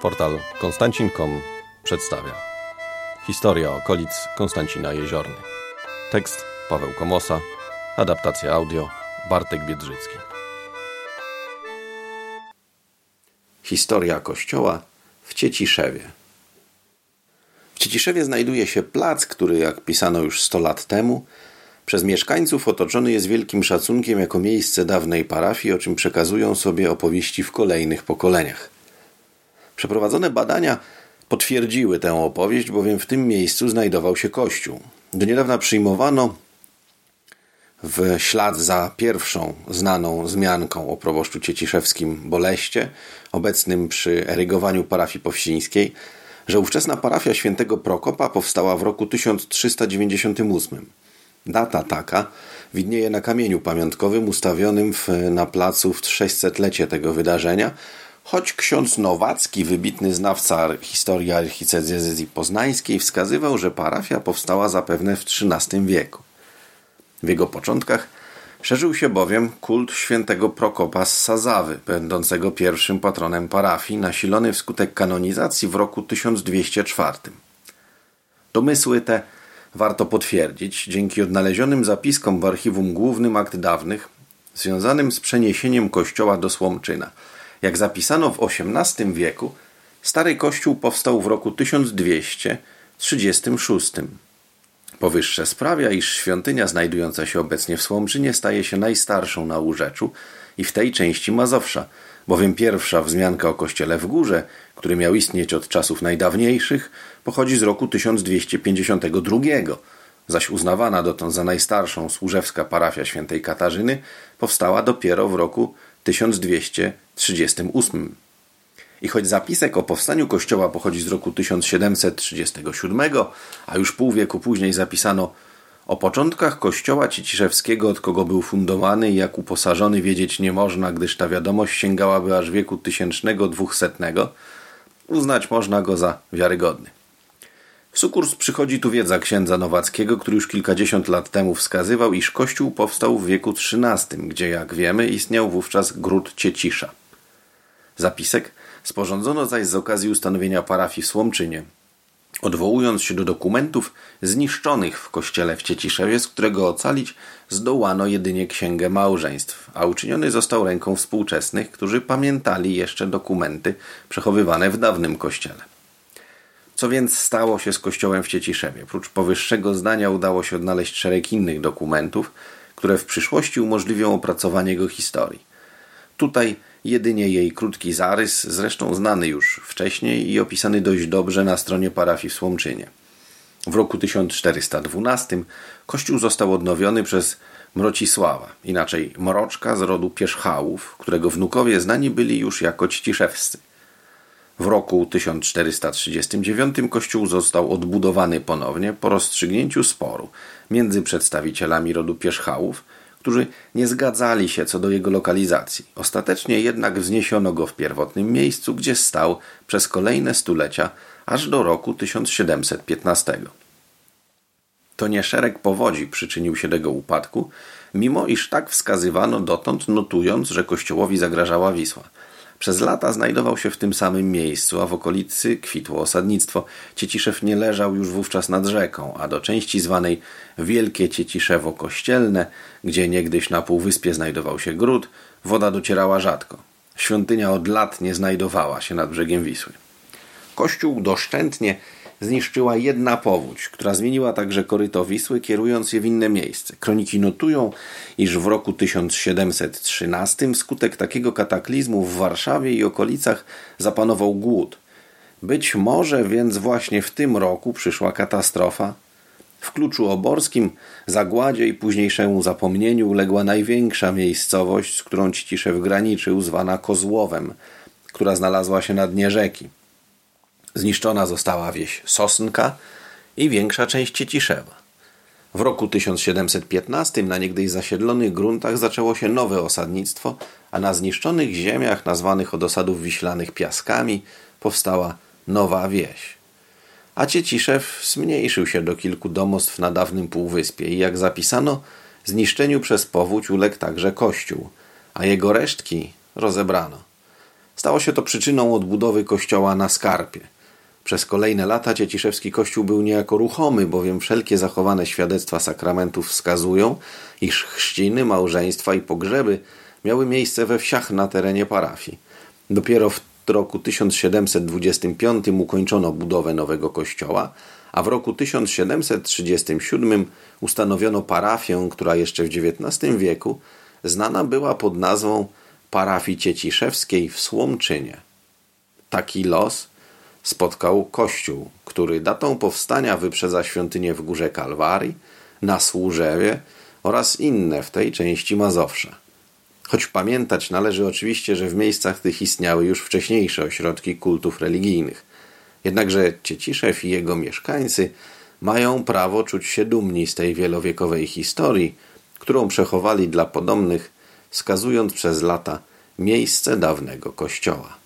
Portal konstancin.com przedstawia Historia okolic Konstancina Jeziorny. Tekst Paweł Komosa Adaptacja audio Bartek Biedrzycki. Historia kościoła w Cieciszewie. W Cieciszewie znajduje się plac, który jak pisano już 100 lat temu przez mieszkańców otoczony jest wielkim szacunkiem jako miejsce dawnej parafii, o czym przekazują sobie opowieści w kolejnych pokoleniach. Przeprowadzone badania potwierdziły tę opowieść, bowiem w tym miejscu znajdował się kościół. Do niedawna przyjmowano w ślad za pierwszą znaną zmianką o proboszczu cieciszewskim Boleście, obecnym przy erygowaniu parafii powsińskiej, że ówczesna parafia świętego Prokopa powstała w roku 1398. Data taka widnieje na kamieniu pamiątkowym ustawionym w, na placu w 600-lecie tego wydarzenia, choć ksiądz Nowacki, wybitny znawca historii archidiecezji poznańskiej, wskazywał, że parafia powstała zapewne w XIII wieku. W jego początkach szerzył się bowiem kult świętego Prokopa z Sazawy, będącego pierwszym patronem parafii, nasilony wskutek kanonizacji w roku 1204. Domysły te warto potwierdzić dzięki odnalezionym zapiskom w archiwum głównym akt dawnych związanym z przeniesieniem kościoła do Słomczyna. Jak zapisano w XVIII wieku, stary kościół powstał w roku 1236. Powyższe sprawia, iż świątynia znajdująca się obecnie w Słomczynie staje się najstarszą na Łóżeczu i w tej części Mazowsza, bowiem pierwsza wzmianka o kościele w górze, który miał istnieć od czasów najdawniejszych, pochodzi z roku 1252, zaś uznawana dotąd za najstarszą służewska parafia świętej Katarzyny powstała dopiero w roku 1238. I choć zapisek o powstaniu kościoła pochodzi z roku 1737, a już pół wieku później zapisano o początkach kościoła Ciciszewskiego, od kogo był fundowany i jak uposażony wiedzieć nie można, gdyż ta wiadomość sięgałaby aż wieku tysięcznego, dwusetnego, uznać można go za wiarygodny. W sukurs przychodzi tu wiedza księdza Nowackiego, który już kilkadziesiąt lat temu wskazywał, iż kościół powstał w wieku XIII, gdzie, jak wiemy, istniał wówczas gród Ciecisza. Zapisek sporządzono zaś z okazji ustanowienia parafii w Słomczynie, odwołując się do dokumentów zniszczonych w kościele w Cieciszewie, z którego ocalić zdołano jedynie księgę małżeństw, a uczyniony został ręką współczesnych, którzy pamiętali jeszcze dokumenty przechowywane w dawnym kościele. Co więc stało się z kościołem w Cieciszewie? Prócz powyższego zdania udało się odnaleźć szereg innych dokumentów, które w przyszłości umożliwią opracowanie jego historii. Tutaj jedynie jej krótki zarys, zresztą znany już wcześniej i opisany dość dobrze na stronie parafii w Słomczynie. W roku 1412 kościół został odnowiony przez Mrocisława, inaczej Mroczka z rodu Pierzchałów, którego wnukowie znani byli już jako Ściszewscy. W roku 1439 kościół został odbudowany ponownie po rozstrzygnięciu sporu między przedstawicielami rodu Pierzchałów, którzy nie zgadzali się co do jego lokalizacji. Ostatecznie jednak wzniesiono go w pierwotnym miejscu, gdzie stał przez kolejne stulecia, aż do roku 1715. To nie szereg powodzi przyczynił się do jego upadku, mimo iż tak wskazywano dotąd, notując, że kościołowi zagrażała Wisła – przez lata znajdował się w tym samym miejscu, a w okolicy kwitło osadnictwo. Cieciszew nie leżał już wówczas nad rzeką, a do części zwanej Wielkie Cieciszewo Kościelne, gdzie niegdyś na półwyspie znajdował się gród, woda docierała rzadko. Świątynia od lat nie znajdowała się nad brzegiem Wisły. Kościół doszczętnie zniszczyła jedna powódź, która zmieniła także koryto Wisły, kierując je w inne miejsce. Kroniki notują, iż w roku 1713 wskutek takiego kataklizmu w Warszawie i okolicach zapanował głód. Być może więc właśnie w tym roku przyszła katastrofa. W Kluczu Oborskim, zagładzie i późniejszemu zapomnieniu uległa największa miejscowość, z którą Ciciszew graniczył, zwana Kozłowem, która znalazła się na dnie rzeki. Zniszczona została wieś Sosnka i większa część Cieciszewa. W roku 1715 na niegdyś zasiedlonych gruntach zaczęło się nowe osadnictwo, a na zniszczonych ziemiach, nazwanych od osadów wiślanych piaskami, powstała nowa wieś. A Cieciszew zmniejszył się do kilku domostw na dawnym półwyspie i jak zapisano, zniszczeniu przez powódź uległ także kościół, a jego resztki rozebrano. Stało się to przyczyną odbudowy kościoła na Skarpie. Przez kolejne lata Cieciszewski kościół był niejako ruchomy, bowiem wszelkie zachowane świadectwa sakramentów wskazują, iż chrzciny, małżeństwa i pogrzeby miały miejsce we wsiach na terenie parafii. Dopiero w roku 1725 ukończono budowę nowego kościoła, a w roku 1737 ustanowiono parafię, która jeszcze w XIX wieku znana była pod nazwą parafii Cieciszewskiej w Słomczynie. Taki los spotkał kościół, który datą powstania wyprzedza świątynię w Górze Kalwarii, na Służewie oraz inne w tej części Mazowsza. Choć pamiętać należy oczywiście, że w miejscach tych istniały już wcześniejsze ośrodki kultów religijnych. Jednakże Cieciszew i jego mieszkańcy mają prawo czuć się dumni z tej wielowiekowej historii, którą przechowali dla podomnych, wskazując przez lata miejsce dawnego kościoła.